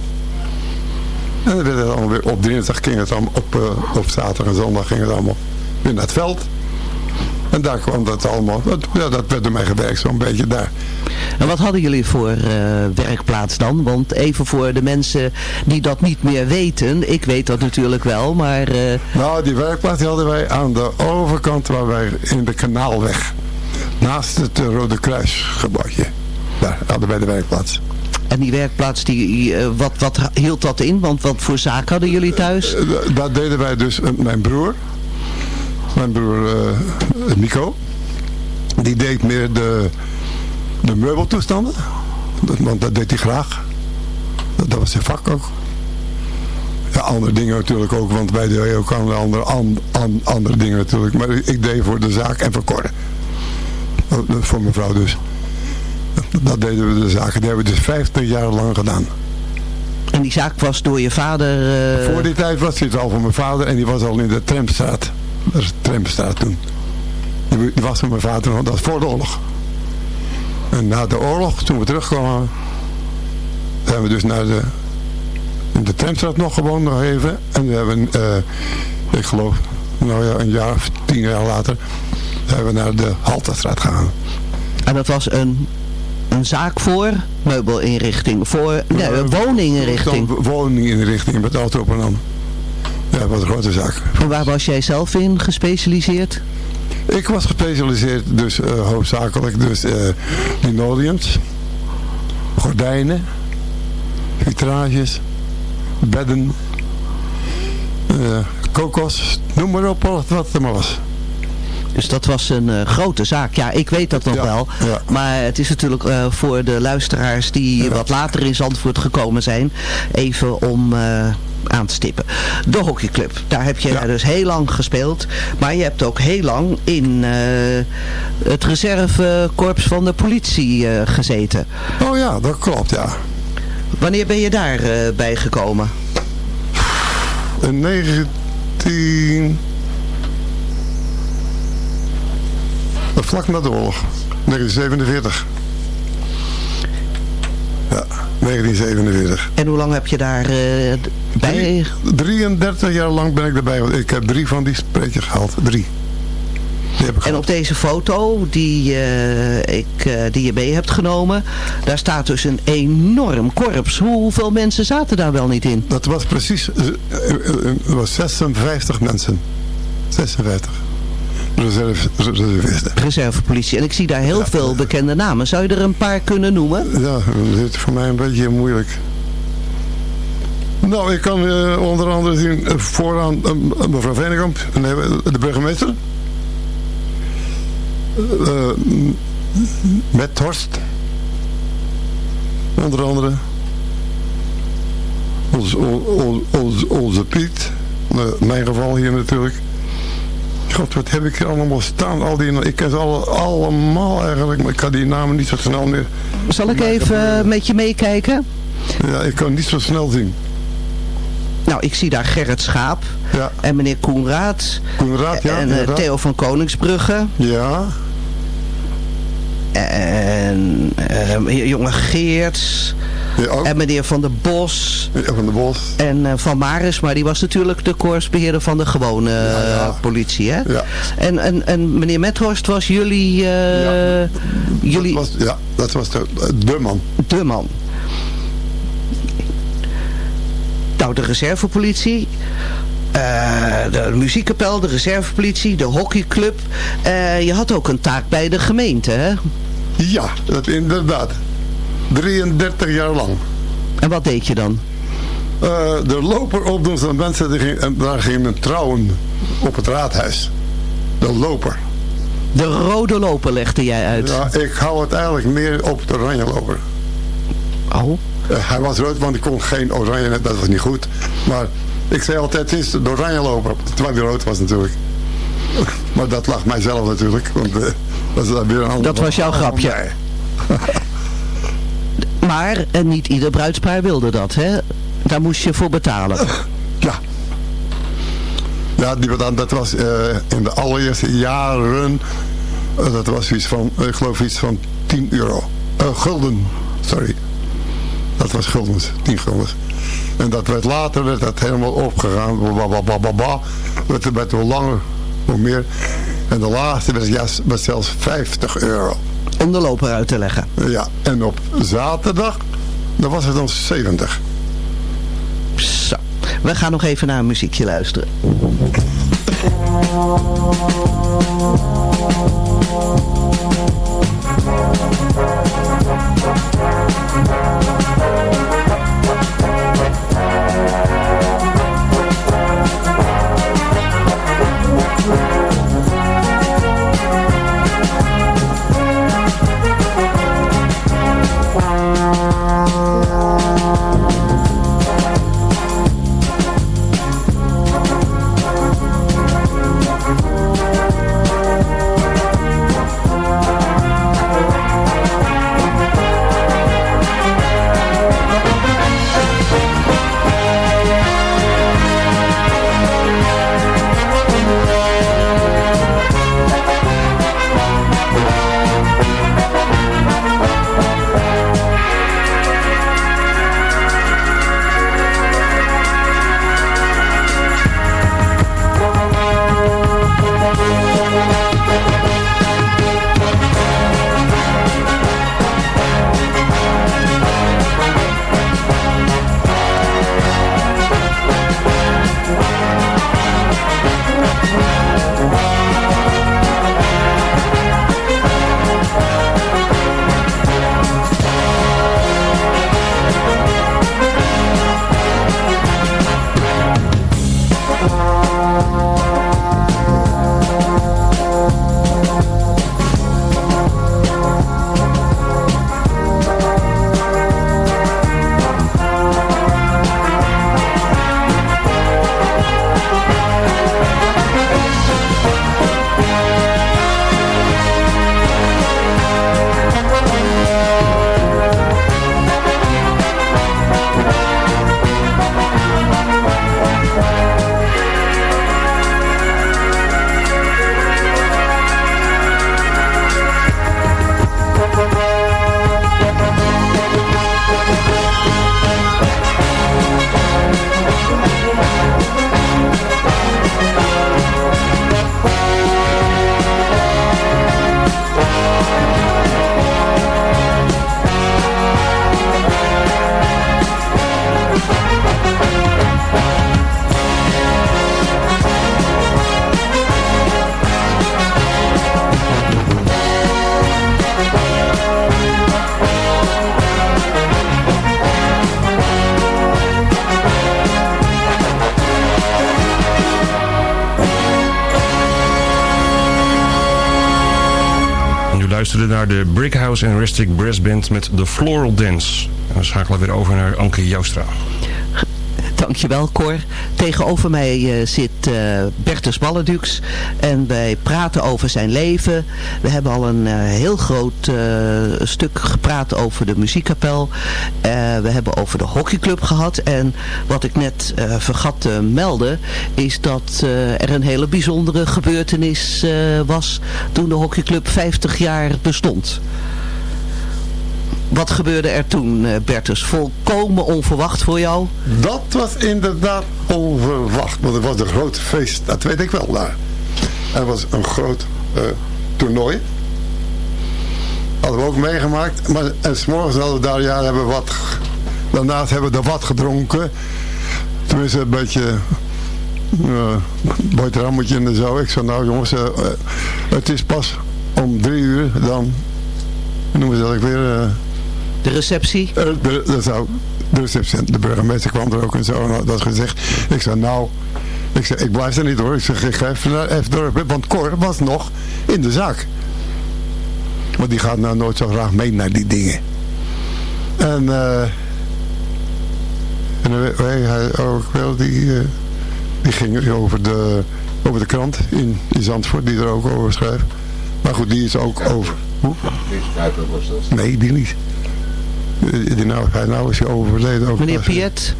En dan werd allemaal weer op dinsdag ging het allemaal op, uh, op zaterdag en zondag ging het allemaal weer naar het veld. En daar kwam dat allemaal, dat, ja, dat werd mij gewerkt zo'n beetje daar. En wat hadden jullie voor uh, werkplaats dan? Want even voor de mensen die dat niet meer weten, ik weet dat natuurlijk wel, maar... Uh... Nou, die werkplaats die hadden wij aan de overkant waar wij in de kanaalweg, naast het Rode Kruis gebouwtje. Daar hadden wij de werkplaats. En die werkplaats, die, wat, wat hield dat in? Want wat voor zaak hadden jullie thuis? Uh, dat deden wij dus, mijn broer. Mijn broer Nico. Die deed meer de, de meubeltoestanden. Want dat deed hij graag. Dat, dat was zijn vak ook. Ja, andere dingen natuurlijk ook, want wij deden ook andere, an, an, andere dingen natuurlijk. Maar ik deed voor de zaak en voor Cor. Voor mijn vrouw dus. Dat deden we de zaken. Die hebben we dus 50 jaar lang gedaan. En die zaak was door je vader... Uh... Voor die tijd was het al van mijn vader en die was al in de Trampstraat. Dat is de Trampstraat toen. Die, die was van mijn vader nog, dat was voor de oorlog. En na de oorlog, toen we terugkwamen, zijn we dus naar de, in de nog gewoond nog even. En we hebben, uh, ik geloof, nou ja, een jaar of tien jaar later, zijn we naar de Halterstraat gegaan. En dat was een een zaak voor meubelinrichting, voor nee, uh, woninginrichting. Woninginrichting met auto op en. Ja, dat was een grote zaak. Van waar was jij zelf in gespecialiseerd? Ik was gespecialiseerd dus uh, hoofdzakelijk dus uh, linoleums, gordijnen, vitrages, bedden, kokos, noem maar op wat er maar was. Dus dat was een uh, grote zaak. Ja, ik weet dat nog ja, wel. Ja. Maar het is natuurlijk uh, voor de luisteraars die ja. wat later in Zandvoort gekomen zijn. Even om aan te stippen. De hockeyclub. Daar heb je dus heel lang gespeeld. Maar je hebt ook heel lang in het reservekorps van de politie gezeten. Oh ja, dat klopt, ja. Wanneer ben je daar bij gekomen? In 19... Vlak na de oorlog. 1947. Ja, 1947. En hoe lang heb je daar uh, bij? 33 jaar lang ben ik erbij. Ik heb drie van die spreetjes gehaald. Drie. En op deze foto die, uh, ik, uh, die je mee hebt genomen, daar staat dus een enorm korps. Hoeveel mensen zaten daar wel niet in? Dat was precies, het was 56 mensen. 56. reserve, reservisten. Reservepolitie. En ik zie daar heel veel bekende namen. Zou je er een paar kunnen noemen? Ja, dat is voor mij een beetje moeilijk. Nou, ik kan eh, onder andere zien eh, vooraan eh, mevrouw Venekamp, nee, de burgemeester. Eh, met Horst. Onder andere. Onze, onze, onze, onze Piet. Mijn geval hier natuurlijk. God, wat heb ik hier allemaal staan? Al die, ik ken ze alle, allemaal eigenlijk, maar ik kan die namen niet zo snel meer. Zal ik even met je meekijken? Ja, ik kan niet zo snel zien. Nou, ik zie daar Gerrit Schaap Ja. en meneer Koenraad. Koenraad, ja, En eh, inderdaad. Theo van Koningsbrugge. Ja. En eh, jonge Geerts. Ja, ook. En meneer Van der Bos. Ja, van de Bos. En eh, Van Maris, maar die was natuurlijk de korpsbeheerder van de gewone politie, hè? Ja. En, en, en meneer Methorst was jullie... jullie Dat was, ja, dat was de, de man. de man. Nou, de reservepolitie. eh, de muziekkapel, de reservepolitie, de hockeyclub. Eh, je had ook een taak bij de gemeente, hè? Ja, dat inderdaad. 33 jaar lang. En wat deed je dan? Eh, de loper opdoen van mensen, die ging, en daar gingen trouwen op het raadhuis. De loper. De rode loper legde jij uit. Ja, ik hou het eigenlijk meer op de oranje loper. Oh. Eh, hij was rood, want ik kon geen oranje, dat was niet goed. Maar ik zei altijd, het is de oranje loper. Terwijl hij rood was natuurlijk. Maar dat lag mijzelf natuurlijk. Want eh, dat weer een Dat was jouw grapje. Maar eh, niet ieder bruidspaar wilde dat, hè? Daar moest je voor betalen. Ja. Ja, die, dat, dat was in de allereerste jaren, dat was iets van, ik geloof iets van 10 euro. Gulden, sorry. Dat was guldens, 10 guldens. En dat werd later werd dat helemaal opgegaan. Blablabla. Werd het werd hoe langer, hoe meer. En de laatste was, ja, zelfs 50 euro. Om de loper uit te leggen. Ja, en op zaterdag, dan was het dan 70. Zo, we gaan nog even naar een muziekje luisteren. Luisterde naar de Brickhouse and Rustic Brass Band met The Floral Dance. En we schakelen weer over naar Anke Joustra. Dankjewel Cor. Tegenover mij uh, zit uh, Bertus Balledux en wij praten over zijn leven. We hebben al een uh, heel groot stuk gepraat over de muziekkapel. we hebben over de hockeyclub gehad en wat ik net vergat te melden is dat er een hele bijzondere gebeurtenis was toen de hockeyclub 50 jaar bestond. Wat gebeurde er toen, uh, Bertus? Volkomen onverwacht voor jou? Dat was inderdaad onverwacht. Want het was een groot feest, dat weet ik wel daar. Er was een groot uh, toernooi. Hadden we ook meegemaakt. Maar, en s'morgens hadden we daar, ja, hebben wat... Daarnaast hebben we er wat gedronken. Tenminste, een beetje... Uh, boterhammetje en zo. Ik zei, nou jongens, het is pas om drie uur dan... Noemen ze dat ik weer... De receptie? Uh, de, de, zou, de receptie. De burgemeester kwam er ook en zo. En dat gezegd. Ik zei, nou... Ik, zei, ik blijf er niet hoor. Ik zeg, ik ga even naar even door. Want Cor was nog in de zaak. Want die gaat nou nooit zo graag mee naar die dingen. En... Uh, en hij ook wel, die, uh, die ging over de, over de krant in, in Zandvoort, die er ook over schrijft. Maar goed, die is ook over. Hoe? dat? Nee, die niet. Die nou, hij nou is hij overleden. Ook Meneer Piet?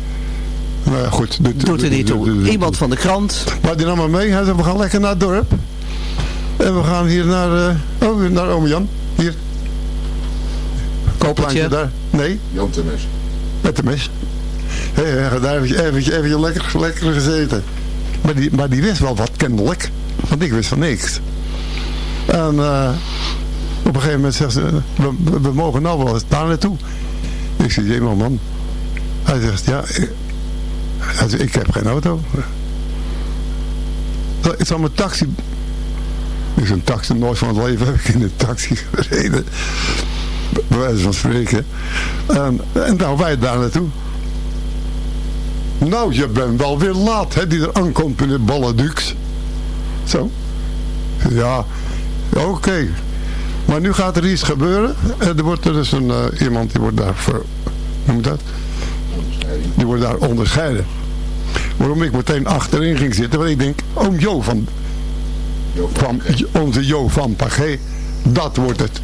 Nou ja, goed. De, Doet er niet toe. Iemand van de krant. Maar die nam maar mee. Hij zei, we gaan lekker naar het dorp. En we gaan hier naar, uh, oh, naar Ome Jan. Hier. Kooplandje daar. Nee. Jan Temes. Met de mes. Hé, hey, daar even, even, even lekker, lekker gezeten. Maar die, maar die wist wel wat kennelijk. Want ik wist van niks. En uh, op een gegeven moment zegt ze, we, we, we mogen nou wel eens daar naartoe. Ik zeg, jee man. Hij zegt, ja, ik, ik heb geen auto. Ik zal mijn taxi... Ik een taxi, nooit van het leven heb ik in een taxi gereden. Bij wijze van spreken. En, en nou, wij daar naartoe. Nou, je bent wel weer laat, hè, die er aankomt in de Balladux. Zo. Ja, oké. Maar nu gaat er iets gebeuren. Er wordt er dus een, uh, iemand die wordt daar voor, noem dat? Die wordt daar onderscheiden. Waarom ik meteen achterin ging zitten. Want ik denk, oom Jo van, van onze Jo van Pagé, dat wordt het.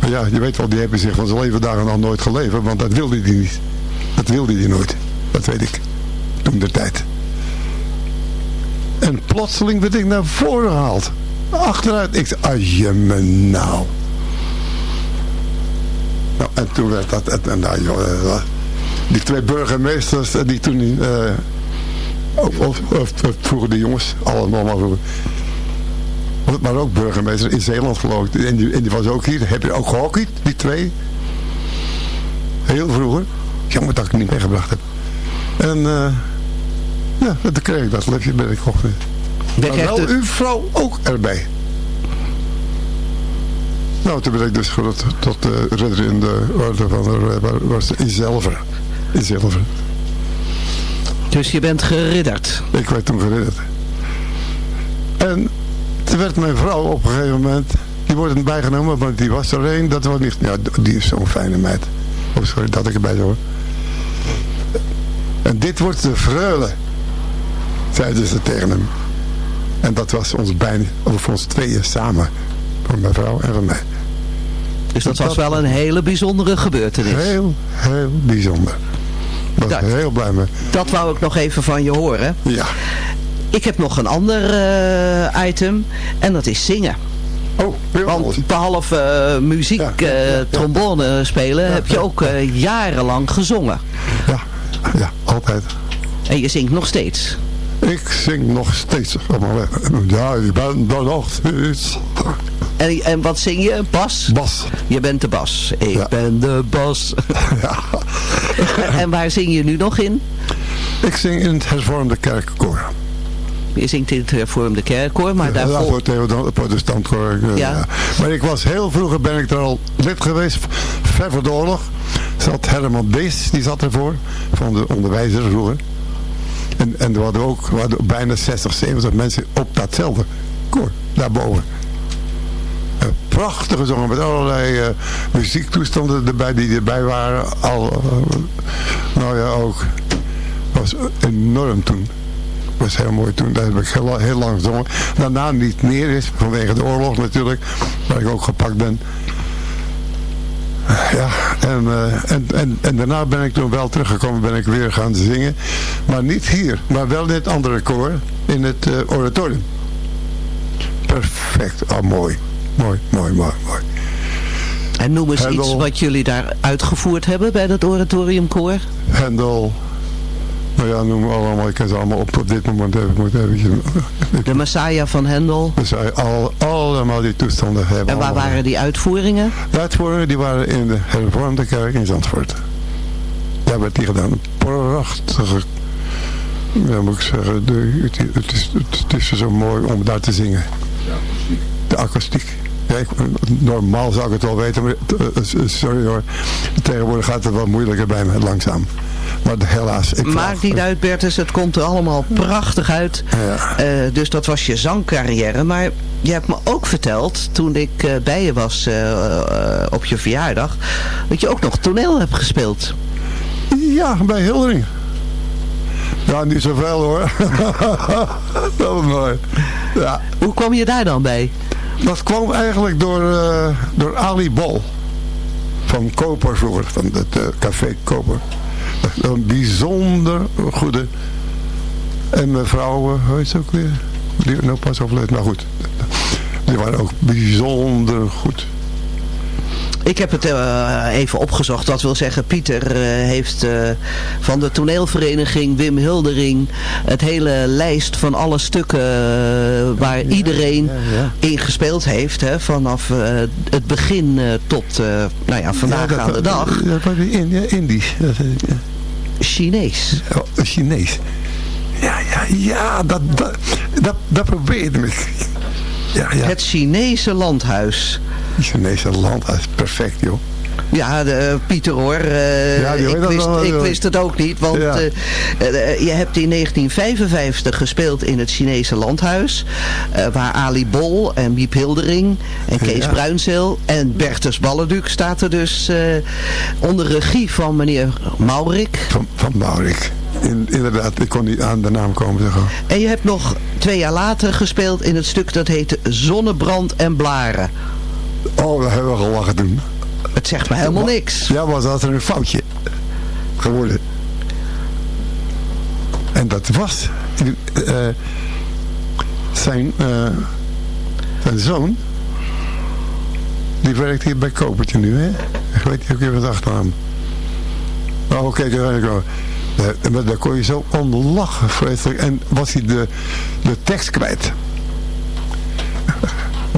Maar ja, je weet wel, die hebben zich van zijn leven dagen nog nooit geleverd. Want dat wilde hij niet. Dat wilde hij nooit. Dat weet ik. Toen de tijd. En plotseling werd ik naar voren gehaald. Achteruit. Ik zei, als je me nou. nou. En toen werd dat... En, nou, joh, die twee burgemeesters die toen... Uh, of, vroeger de jongens, allemaal maar vroeger. Maar ook burgemeester in Zeeland geloof ik. En die, en was ook hier. Heb je ook gehockeyd, die twee? Heel vroeger. Jammer dat ik het niet meegebracht heb. En uh, ja, toen kreeg ik dat lefje ben ik Maar wel de... uw vrouw ook erbij. Nou, toen ben ik dus tot, tot de ridder in de orde van de was in zilver. In zilver. Dus je bent geridderd? Ik werd toen geridderd. En toen werd mijn vrouw op een gegeven moment, die wordt bijgenomen, want die was er een, dat was niet, ja, die is zo'n fijne meid. Oh, sorry dat ik erbij hoor. En dit wordt de vreule, zeiden ze tegen hem. En dat was ons bijna, of ons tweeën samen. Van mijn vrouw en van mij. Dus dat, was wel een hele bijzondere gebeurtenis. Heel, heel bijzonder. Daar ben ik heel blij mee. Dat wou ik nog even van je horen. Ja. Ik heb nog een ander uh, item. En dat is zingen. Oh, Want behalve uh, muziek, ja, ja, ja, trombone spelen, heb je ook jarenlang gezongen. Ja, ja, altijd. En je zingt nog steeds. Ik zing nog steeds. Ja, ik ben er nog steeds. En, en wat zing je? Bas? Bas. Je bent de bas. Ik ja. ben de bas. Ja. en waar zing je nu nog in? Ik zing in het hervormde kerkkoor. Je zingt in het hervormde kerkkoor, maar daarvoor... Ja, voor het protestantkoor. Ja. ja. Maar ik was heel vroeger, ben ik er al lid geweest, ver voor de oorlog. Zat Herman Dees, die zat ervoor, van de onderwijzer vroeger. En, en er hadden ook bijna 60, 70 mensen op datzelfde koor, daarboven. prachtig gezongen met allerlei eh, muziektoestanden erbij die erbij waren. Al, eh, nou ja, ook. was enorm toen. was heel mooi toen. Daar heb ik heel, heel lang gezongen. Daarna niet meer is, vanwege de oorlog natuurlijk, waar ik ook gepakt ben. Ja, en, eh, en, en, en daarna ben ik toen wel teruggekomen, ben ik weer gaan zingen. Maar niet hier, maar wel in het andere koor, in het eh, oratorium. Perfect, oh mooi. Mooi, mooi, mooi, mooi. En noem eens iets wat jullie daar uitgevoerd hebben bij dat oratoriumkoor. Hendel, nou ja, noem allemaal, ik ken ze allemaal op op dit moment even, moet even De Messiah van Hendel. Dus al, allemaal die toestanden hebben. En waar allemaal. waren die uitvoeringen? De uitvoeringen die waren in de hervormde kerk in Zandvoort. Daar werd die gedaan. Prachtige, ja moet ik zeggen, de, het, het, is, het is zo mooi om daar te zingen. De akoestiek. Ja, ik, normaal zou ik het wel weten, maar eh, eh, sorry hoor. Tegenwoordig gaat het wat moeilijker bij me, langzaam. Maar helaas. Ik Maakt niet uit Bertus, het komt er allemaal prachtig uit. Eh, dus dat was je zangcarrière. Maar je hebt me ook verteld, toen ik eh, bij je was eh, op je verjaardag, dat je ook nog toneel hebt gespeeld. Ja, bij Hildering. Ja, niet zoveel hoor. dat was mooi. Ja. Hoe kwam je daar dan bij? Dat kwam eigenlijk door, door Ali Bol. Van Koper vroeger, van het café Koper. Een bijzonder goede. En mevrouw, uh, hoe heet ze ook weer? Die nou pas overleden. Nou goed. Die waren ook bijzonder goed. Ik heb het eh, even opgezocht. Dat wil zeggen, Pieter eh, heeft eh, van de toneelvereniging Wim Hildering het hele lijst van alle stukken waar iedereen in gespeeld heeft. Hè, vanaf het begin tot nou ja, vandaag aan de dag. Dat was in, ja, Indisch. Dat. Chinees. Oh, Chinees. Ja, ja, ja, dat, dat, dat, dat probeerde ik. Ja, ja. Het Chinese landhuis. Chinese landhuis, perfect joh. Ja, de, Pieter hoor. eh, Ja, ik, wist, wel, ik wist het ook niet. Want Ja. eh, eh, je hebt in 1955 gespeeld in het Chinese landhuis. eh, waar Ali Bol en Miep Hildering en Kees Ja. Bruinzeel en Bertus Balleduk staat er dus eh, onder regie van meneer Maurik. Van, van Maurik. In, inderdaad, ik kon niet aan de naam komen. Maar. En je hebt nog twee jaar later gespeeld in het stuk dat heette Zonnebrand en Blaren. Oh, daar hebben we gelachen toen. Het zegt me helemaal niks. Ja, was dat er een foutje geworden. En dat was eh, zijn, eh, zijn zoon. Die werkt hier bij Kopertje nu, hè? Ik weet niet of ik even achternaam. Oh, oké, daar ben ik wel. Eh, maar daar kon je zo om lachen, vreselijk. En was hij de, de tekst kwijt.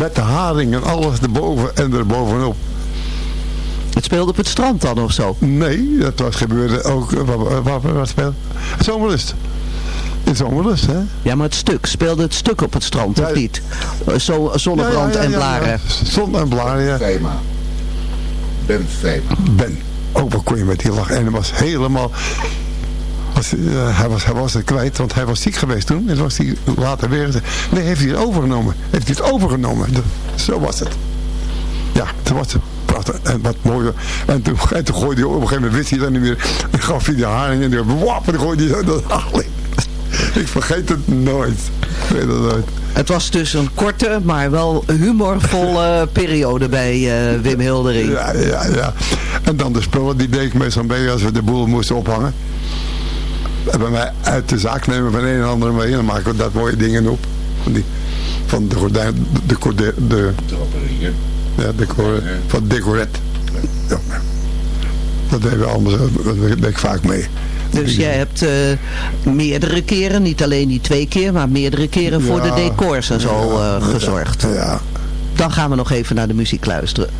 Met de haring en alles erboven en erbovenop. Het speelde op het strand dan of zo? Nee, dat was gebeurde ook. eh, Waar, waar, waar, waar speelde? Zomerlust. In Zomerlust, hè? Ja, maar het stuk, speelde het stuk op het strand, Ja. of niet? Eh, Zo, zonnebrand Ja, ja, ja, en blaren. ja. Zon en blaren, ja. Thema. Ben Thema. Ben. Oh, wat kon je met die lachen. En hij was helemaal... Was, eh, hij, was, hij was het kwijt, want hij was ziek geweest toen. En toen was hij later weer... Nee, heeft hij het overgenomen. Heeft hij het overgenomen. De- zo was het. Ja, toen was het prachtig. En wat mooi. En toen, en toen gooide hij op een gegeven moment, wist hij dat niet meer. Dan gaf hij de haring en die wap, en gooide hij dat haring. Ik vergeet het nooit. Ik weet het nooit. Het was dus een korte, maar wel humorvolle periode bij eh, Wim Hildering. Ja, ja, ja. En dan de spullen, die deed ik meestal mee als we de boel moesten ophangen. Bij mij uit de zaak nemen van een en ander mee. En dan maken we dat mooie dingen op. Van, die, van de gordijn, de, de, de, Trapperingen. ja, de, van decoret. Ja. Dat deden we allemaal zo. Dat deed ik vaak mee. Dus jij hebt eh, meerdere keren, niet alleen die twee keer, maar meerdere keren voor de decors en zo eh, gezorgd. Ja. Dan gaan we nog even naar de muziek luisteren.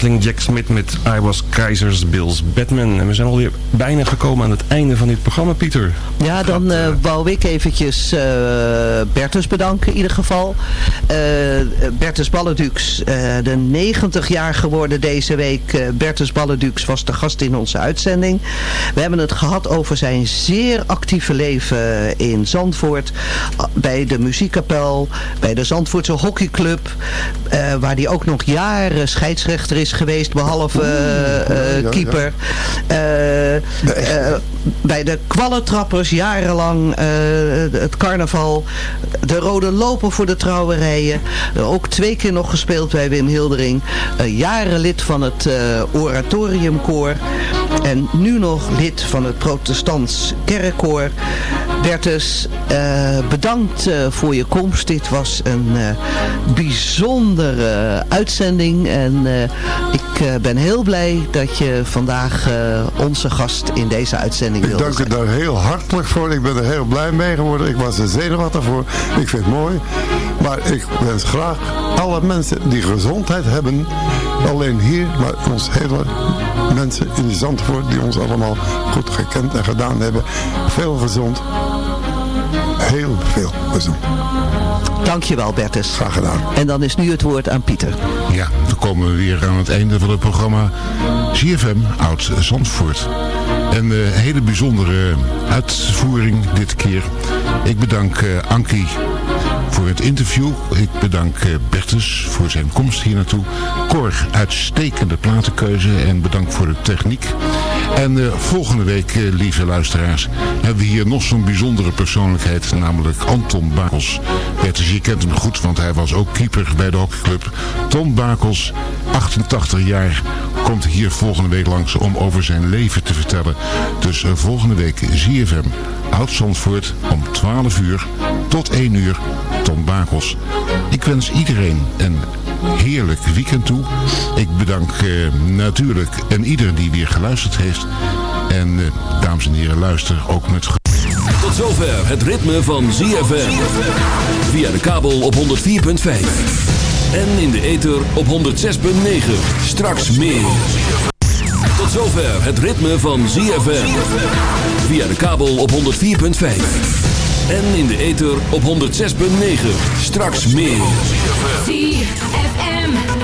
Jack Smith met I Was Keizers Bills Batman. En we zijn alweer bijna gekomen aan het einde van dit programma, Pieter. Ja, dan uh, wou ik eventjes uh, Bertus bedanken in ieder geval. Bertus Balledux, de 90 jaar geworden deze week. Bertus Balledux was de gast in onze uitzending. We hebben het gehad over zijn zeer actieve leven in Zandvoort. Bij de muziekkapel, bij de Zandvoortse hockeyclub. waar hij ook nog jaren scheidsrechter is geweest, behalve uh, keeper. Uh, bij de kwallentrappers jarenlang het carnaval. De rode lopen voor de trouwerijen. ook twee keer nog gespeeld bij Wim Hildering. jaren lid van het oratoriumkoor. En nu nog lid van het protestants kerkkoor. Bertus, uh, bedankt uh, voor je komst. Dit was een uh, bijzondere uitzending. En ik ben heel blij dat je vandaag onze gast in deze uitzending wilde Ik dank je daar heel hartelijk voor. Ik ben er heel blij mee geworden. Ik was er zenuwachtig voor. Ik vind het mooi. Maar ik wens graag alle mensen die gezondheid hebben. Alleen hier, maar ons hele mensen in Zandvoort die ons allemaal goed gekend en gedaan hebben. Veel gezond. Heel veel gezond. Dankjewel Bertus. Graag gedaan. En dan is nu het woord aan Pieter. Ja, dan komen we weer aan het einde van het programma CFM Oud Zandvoort. Een uh, hele bijzondere uitvoering dit keer. Ik bedank uh, Ankie voor het interview. Ik bedank Bertus voor zijn komst hier naartoe. Cor, uitstekende platenkeuze en bedankt voor de techniek. En uh, volgende week, uh, lieve luisteraars, hebben we hier nog zo'n bijzondere persoonlijkheid, namelijk Anton Bakels. Bertus, je kent hem goed, want hij was ook keeper bij de hockeyclub. Tom Bakels, 88 jaar, komt hier volgende week langs om over zijn leven te vertellen. Dus uh, volgende week ZFM, Oud-Zandvoort, om 12 uur tot 1 uur, Tom Bakels. Ik wens iedereen een heerlijk weekend toe. Ik bedank uh, natuurlijk en ieder die weer geluisterd heeft. En uh, dames en heren, luister ook met... Tot zover het ritme van ZFM. Via de kabel op 104.5. En in de ether op 106.9. Straks meer. Tot zover het ritme van ZFM. Via de kabel op 104.5. En in de ether op 106.9. Straks meer.